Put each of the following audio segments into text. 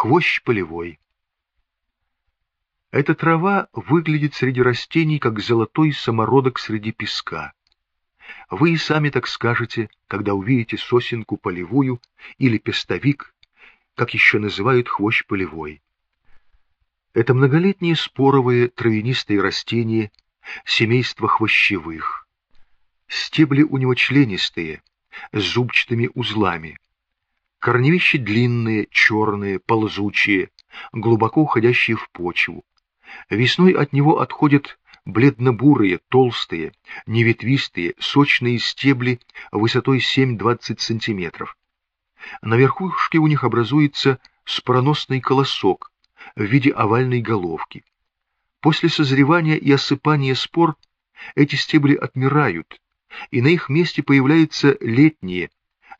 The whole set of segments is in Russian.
Хвощ полевой. Эта трава выглядит среди растений, как золотой самородок среди песка. Вы и сами так скажете, когда увидите сосенку полевую или пестовик, как еще называют хвощ полевой. Это многолетние споровые травянистые растения семейства хвощевых. Стебли у него членистые, с зубчатыми узлами. Корневища длинные, черные, ползучие, глубоко уходящие в почву. Весной от него отходят бледно-бурые, толстые, неветвистые, сочные стебли высотой 7-20 сантиметров. На верхушке у них образуется спороносный колосок в виде овальной головки. После созревания и осыпания спор эти стебли отмирают, и на их месте появляются летние,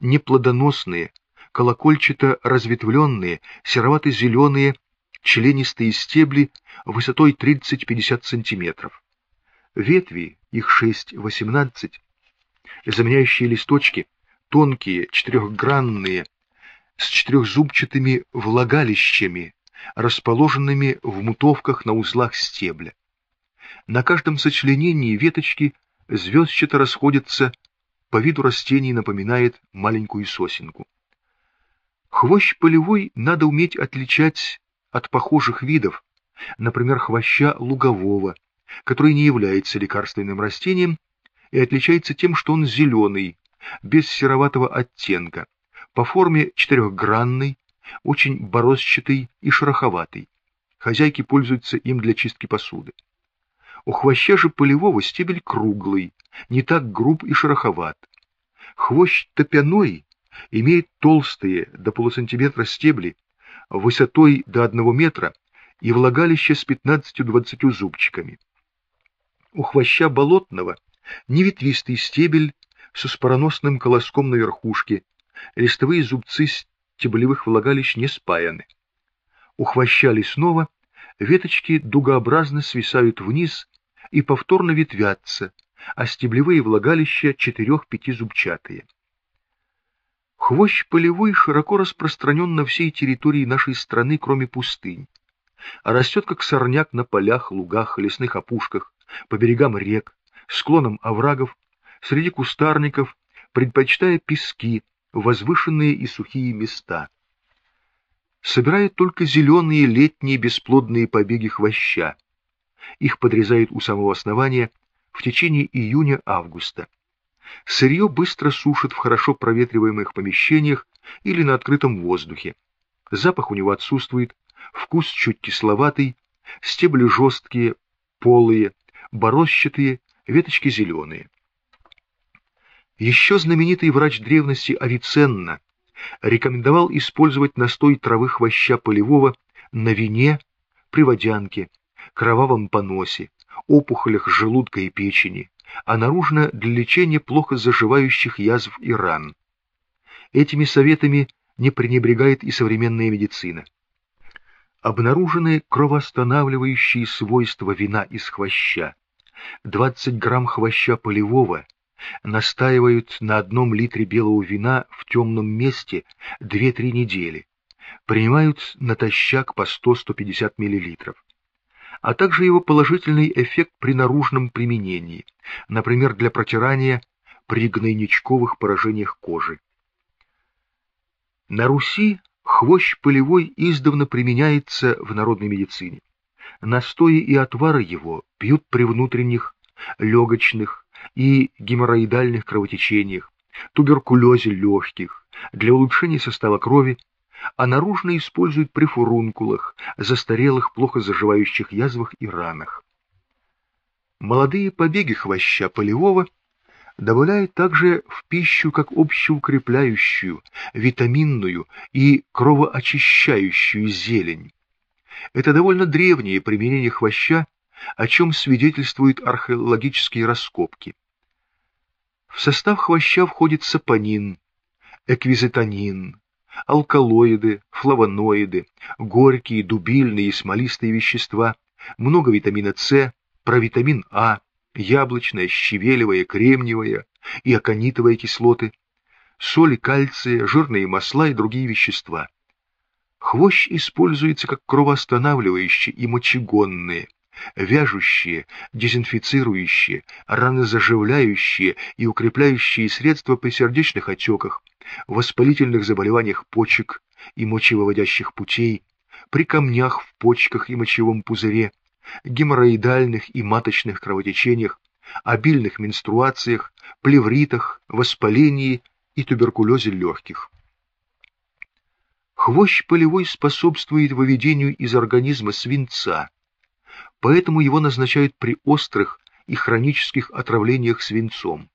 неплодоносные, колокольчато-разветвленные, серовато-зеленые, членистые стебли высотой 30-50 сантиметров. Ветви, их 6-18, заменяющие листочки, тонкие, четырехгранные, с четырехзубчатыми влагалищами, расположенными в мутовках на узлах стебля. На каждом сочленении веточки звездчато расходятся, по виду растений напоминает маленькую сосенку. Хвощ полевой надо уметь отличать от похожих видов, например, хвоща лугового, который не является лекарственным растением и отличается тем, что он зеленый, без сероватого оттенка, по форме четырехгранный, очень борозчатый и шероховатый. Хозяйки пользуются им для чистки посуды. У хвоща же полевого стебель круглый, не так груб и шероховат. Хвощ топяной имеет толстые до полусантиметра стебли, высотой до одного метра и влагалище с 15-20 зубчиками. У хвоща болотного неветвистый стебель со спороносным колоском на верхушке, листовые зубцы стеблевых влагалищ не спаяны. У хвоща лесного веточки дугообразно свисают вниз и повторно ветвятся, а стеблевые влагалища четырех-пяти зубчатые. Хвощ полевой широко распространен на всей территории нашей страны, кроме пустынь, а растет как сорняк на полях, лугах, лесных опушках, по берегам рек, склонам оврагов, среди кустарников, предпочитая пески, возвышенные и сухие места. Собирает только зеленые летние бесплодные побеги хвоща. Их подрезают у самого основания в течение июня-августа. Сырье быстро сушат в хорошо проветриваемых помещениях или на открытом воздухе. Запах у него отсутствует, вкус чуть кисловатый, стебли жесткие, полые, борозчатые, веточки зеленые. Еще знаменитый врач древности Авиценна рекомендовал использовать настой травы хвоща полевого на вине, при водянке, кровавом поносе, опухолях желудка и печени, а наружно для лечения плохо заживающих язв и ран. Этими советами не пренебрегает и современная медицина. Обнаружены кровоостанавливающие свойства вина из хвоща. 20 грамм хвоща полевого настаивают на одном литре белого вина в темном месте 2-3 недели. Принимают натощак по 100-150 мл а также его положительный эффект при наружном применении, например, для протирания при гнойничковых поражениях кожи. На Руси хвощ полевой издавна применяется в народной медицине. Настои и отвары его пьют при внутренних, легочных и геморроидальных кровотечениях, туберкулезе легких, для улучшения состава крови а наружно используют при фурункулах, застарелых, плохо заживающих язвах и ранах. Молодые побеги хвоща полевого добавляют также в пищу как общеукрепляющую, витаминную и кровоочищающую зелень. Это довольно древнее применение хвоща, о чем свидетельствуют археологические раскопки. В состав хвоща входит сапонин, эквизитонин, алкалоиды, флавоноиды, горькие, дубильные и смолистые вещества, много витамина С, провитамин А, яблочная, щавелевая, кремниевая и аконитовая кислоты, соли кальция, жирные масла и другие вещества. Хвощ используется как кровоостанавливающее и мочегонное, вяжущие, дезинфицирующие, ранозаживляющие и укрепляющие средства при сердечных отеках, воспалительных заболеваниях почек и мочевыводящих путей, при камнях в почках и мочевом пузыре, геморроидальных и маточных кровотечениях, обильных менструациях, плевритах, воспалении и туберкулезе легких. Хвощ полевой способствует выведению из организма свинца, поэтому его назначают при острых и хронических отравлениях свинцом.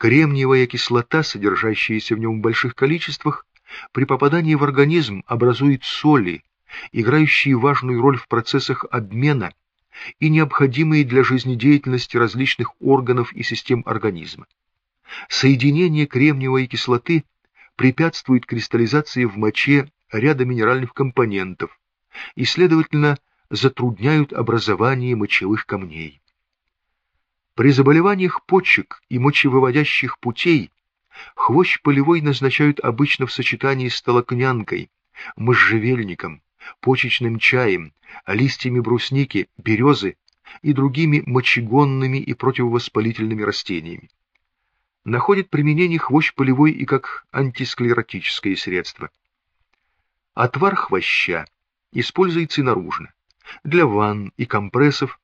Кремниевая кислота, содержащаяся в нем в больших количествах, при попадании в организм образует соли, играющие важную роль в процессах обмена и необходимые для жизнедеятельности различных органов и систем организма. Соединение кремниевой кислоты препятствует кристаллизации в моче ряда минеральных компонентов и, следовательно, затрудняют образование мочевых камней. При заболеваниях почек и мочевыводящих путей хвощ полевой назначают обычно в сочетании с толокнянкой, можжевельником, почечным чаем, листьями брусники, березы и другими мочегонными и противовоспалительными растениями. Находит применение хвощ полевой и как антисклеротическое средство. Отвар хвоща используется и наружно для ванн и компрессов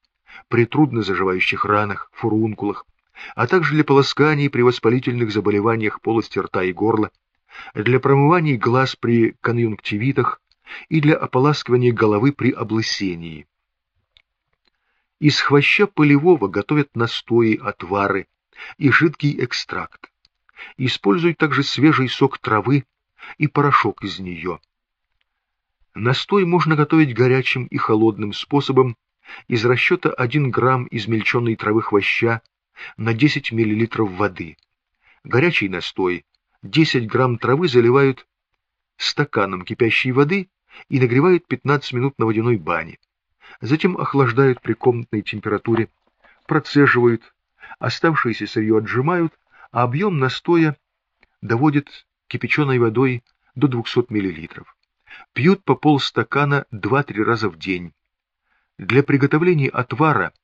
при трудно заживающих ранах, фурункулах, а также для полосканий при воспалительных заболеваниях полости рта и горла, для промывания глаз при конъюнктивитах и для ополаскивания головы при облысении. Из хвоща полевого готовят настои, отвары и жидкий экстракт. Используют также свежий сок травы и порошок из нее. Настой можно готовить горячим и холодным способом из расчета 1 грамм измельченной травы хвоща на 10 мл воды. Горячий настой 10 грамм травы заливают стаканом кипящей воды и нагревают 15 минут на водяной бане. Затем охлаждают при комнатной температуре, процеживают, оставшееся сырье отжимают, а объем настоя доводят кипяченой водой до 200 мл. Пьют по полстакана 2-3 раза в день. Для приготовления отвара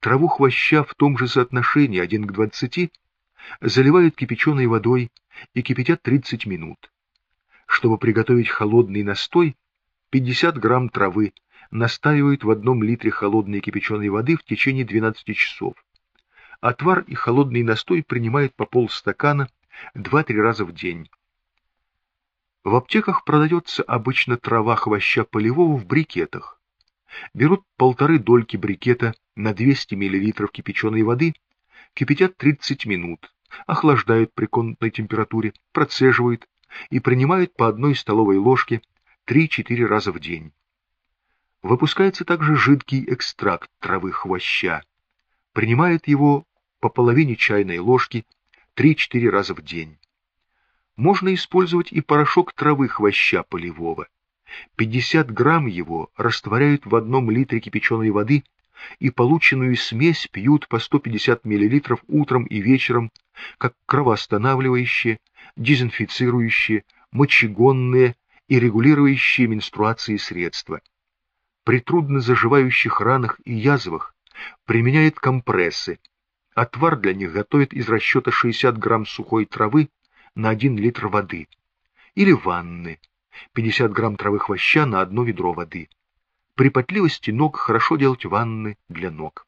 траву хвоща в том же соотношении 1 к 20 заливают кипяченой водой и кипятят 30 минут. Чтобы приготовить холодный настой, 50 грамм травы настаивают в одном литре холодной кипяченой воды в течение 12 часов. Отвар и холодный настой принимают по полстакана 2-3 раза в день. В аптеках продается обычно трава хвоща полевого в брикетах. Берут полторы дольки брикета на 200 мл кипяченой воды, кипятят 30 минут, охлаждают при комнатной температуре, процеживают и принимают по одной столовой ложке 3-4 раза в день. Выпускается также жидкий экстракт травы хвоща. Принимают его по половине чайной ложки 3-4 раза в день. Можно использовать и порошок травы хвоща полевого. 50 грамм его растворяют в одном литре кипяченой воды и полученную смесь пьют по 150 мл утром и вечером, как кровоостанавливающие, дезинфицирующие, мочегонные и регулирующие менструации средства. При трудно заживающих ранах и язвах применяют компрессы. Отвар для них готовят из расчета 60 грамм сухой травы на 1 литр воды. Или ванны. 50 грамм травы хвоща на одно ведро воды. При потливости ног хорошо делать ванны для ног.